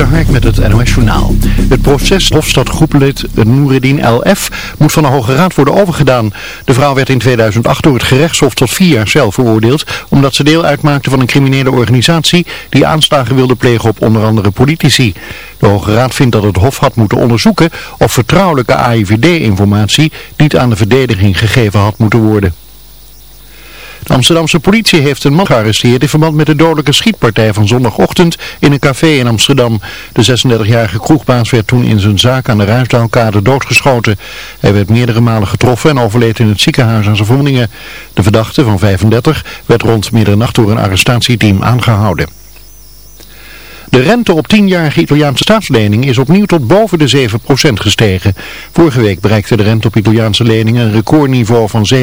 Dikter Hark met het NOS Journaal. Het proces Hofstad groepenlid Noureddin LF moet van de Hoge Raad worden overgedaan. De vrouw werd in 2008 door het gerechtshof tot vier jaar cel veroordeeld... omdat ze deel uitmaakte van een criminele organisatie... die aanslagen wilde plegen op onder andere politici. De Hoge Raad vindt dat het Hof had moeten onderzoeken... of vertrouwelijke AIVD-informatie niet aan de verdediging gegeven had moeten worden. Amsterdamse politie heeft een man gearresteerd in verband met de dodelijke schietpartij van zondagochtend in een café in Amsterdam. De 36-jarige kroegbaas werd toen in zijn zaak aan de Ruisdaalkade doodgeschoten. Hij werd meerdere malen getroffen en overleed in het ziekenhuis aan zijn verwondingen. De verdachte van 35 werd rond middernacht door een arrestatieteam aangehouden. De rente op 10-jarige Italiaanse staatsleningen is opnieuw tot boven de 7% gestegen. Vorige week bereikte de rente op Italiaanse leningen een recordniveau van 7,5%.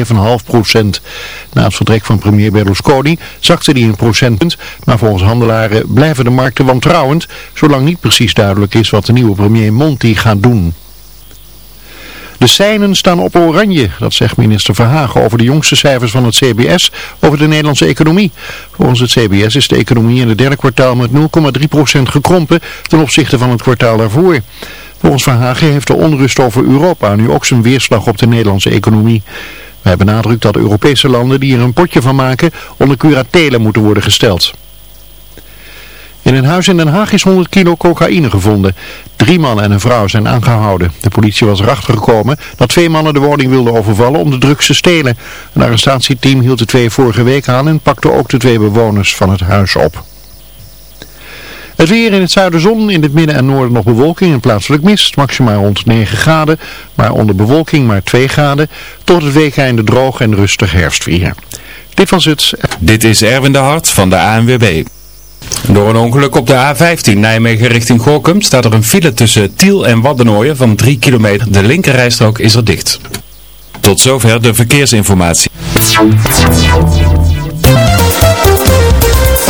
Na het vertrek van premier Berlusconi zakte die een procentpunt, maar volgens handelaren blijven de markten wantrouwend, zolang niet precies duidelijk is wat de nieuwe premier Monti gaat doen. De seinen staan op oranje, dat zegt minister Verhagen over de jongste cijfers van het CBS over de Nederlandse economie. Volgens het CBS is de economie in het derde kwartaal met 0,3% gekrompen ten opzichte van het kwartaal daarvoor. Volgens Verhagen heeft de onrust over Europa nu ook zijn weerslag op de Nederlandse economie. Hij benadrukt dat Europese landen die er een potje van maken onder curatelen moeten worden gesteld. In een huis in Den Haag is 100 kilo cocaïne gevonden. Drie mannen en een vrouw zijn aangehouden. De politie was erachter gekomen dat twee mannen de woning wilden overvallen om de drugs te stelen. Een arrestatieteam hield de twee vorige week aan en pakte ook de twee bewoners van het huis op. Het weer in het zuiden zon, in het midden en noorden nog bewolking en plaatselijk mist. Maximaal rond 9 graden, maar onder bewolking maar 2 graden. Tot het weekeinde droog en rustig herfstvier. Dit was het. Dit is Erwin de Hart van de ANWB. Door een ongeluk op de A15 Nijmegen richting Gorkum staat er een file tussen Tiel en Waddenooien van 3 kilometer. De linkerrijstrook is er dicht. Tot zover de verkeersinformatie.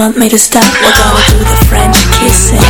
want me to stop? What do I do the French kissing?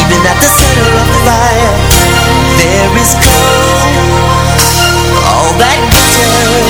even fire There is cold All that glitters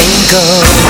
go.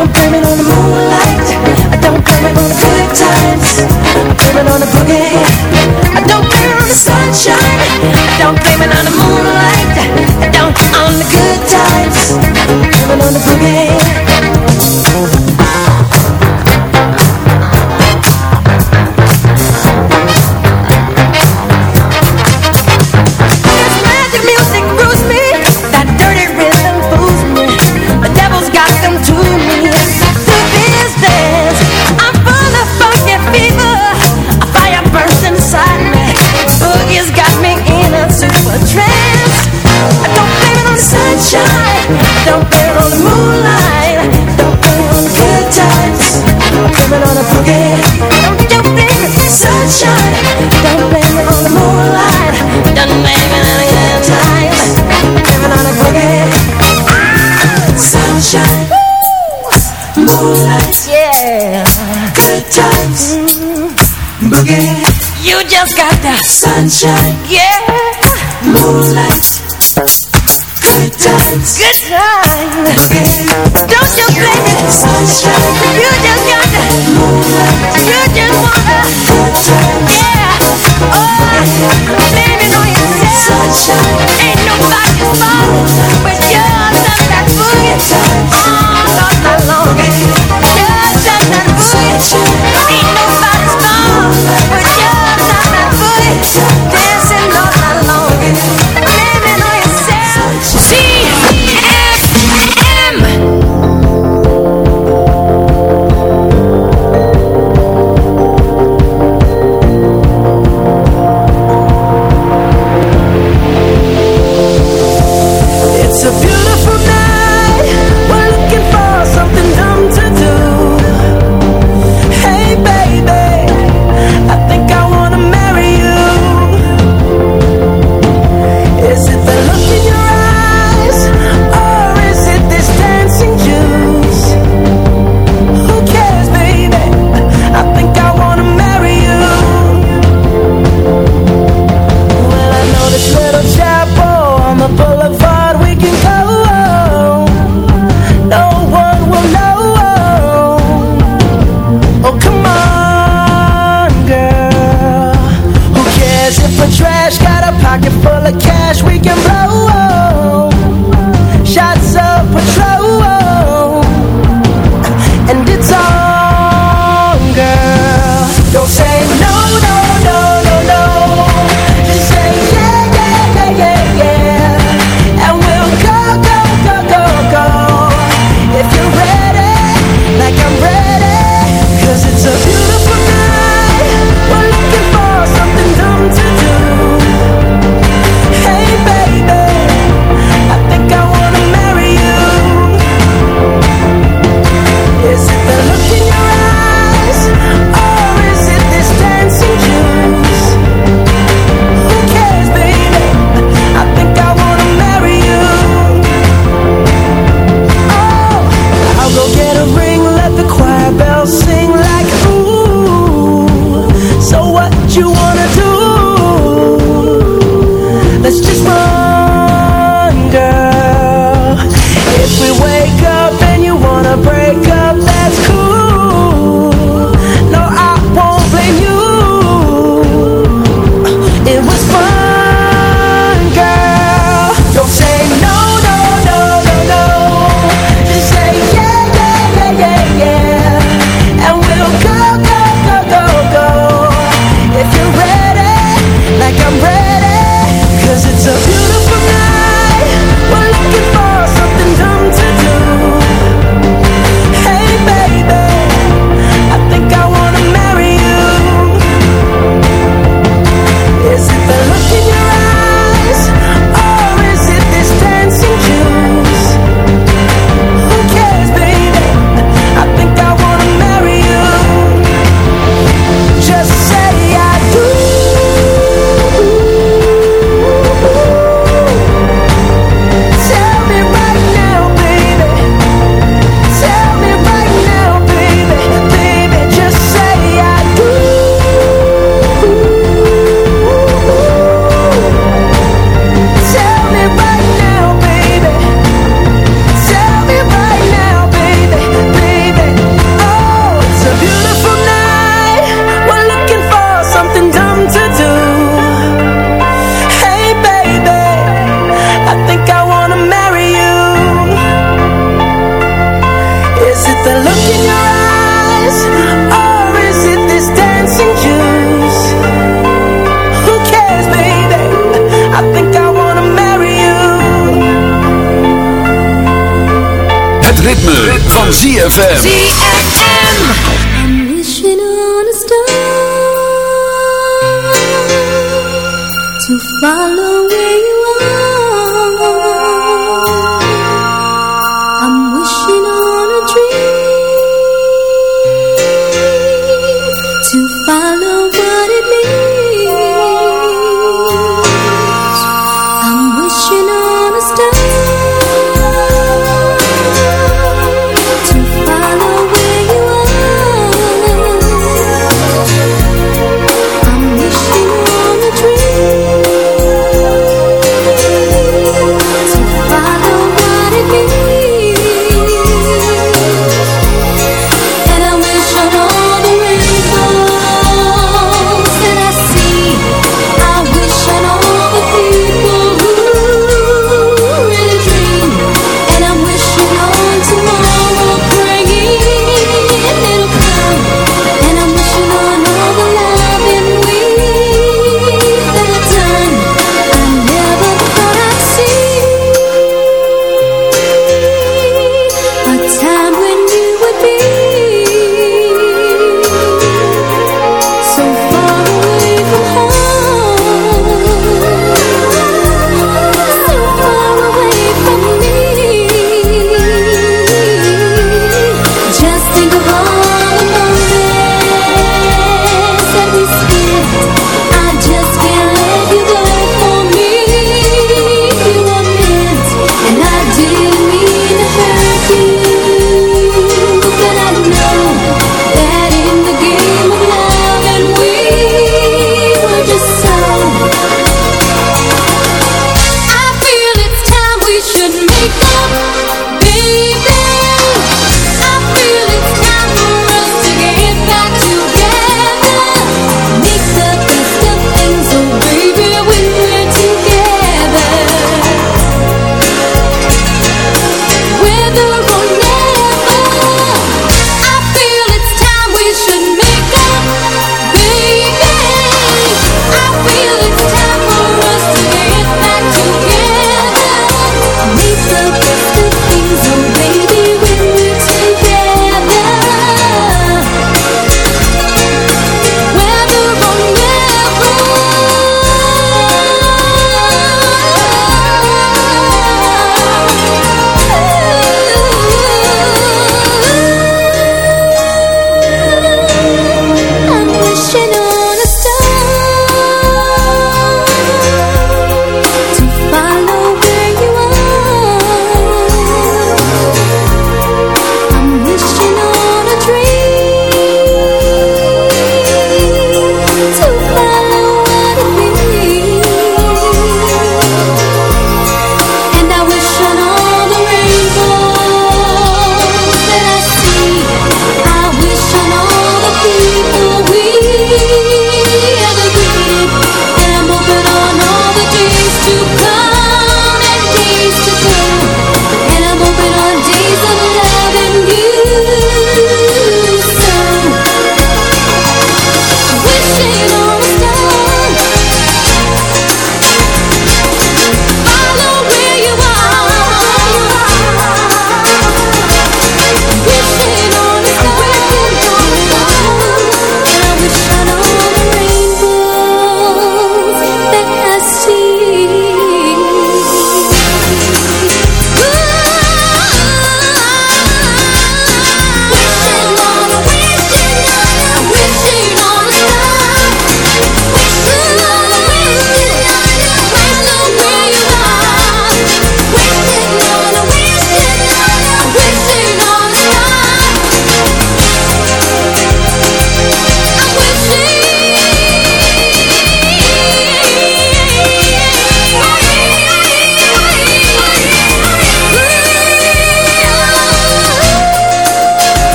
I don't blame it on the moonlight. I don't blame it on the good times. I blame it on the boogie. I don't blame it on the sunshine. I don't blame it Sunshine, yeah. Moonlight, good times, good times. Yeah. Don't you blame it? Sunshine.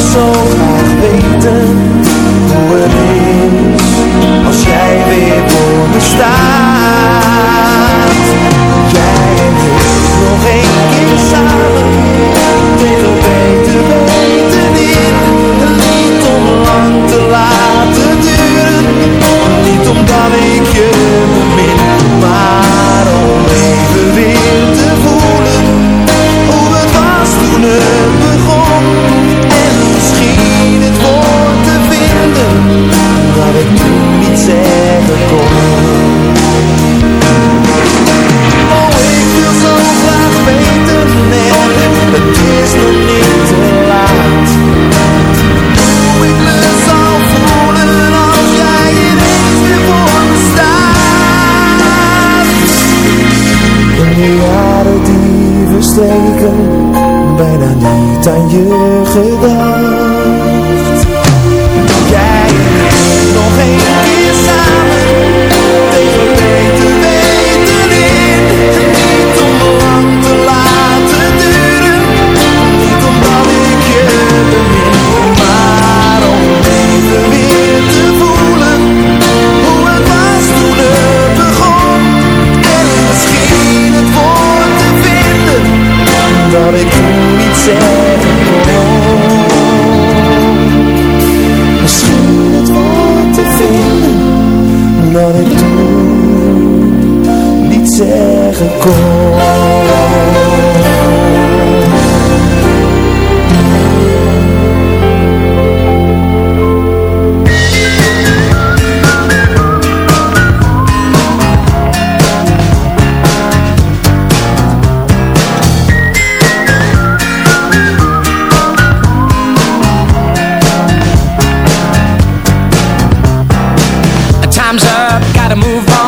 So happy. move on.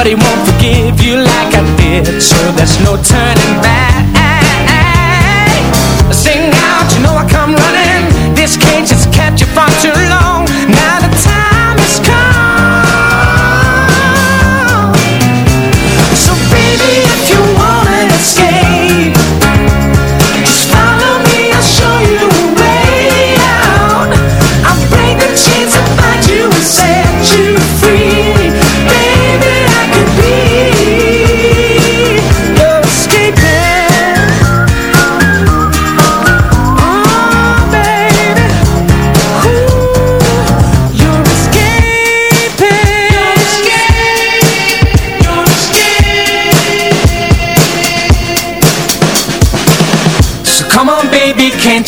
but he won't forgive you like I did. So there's no time.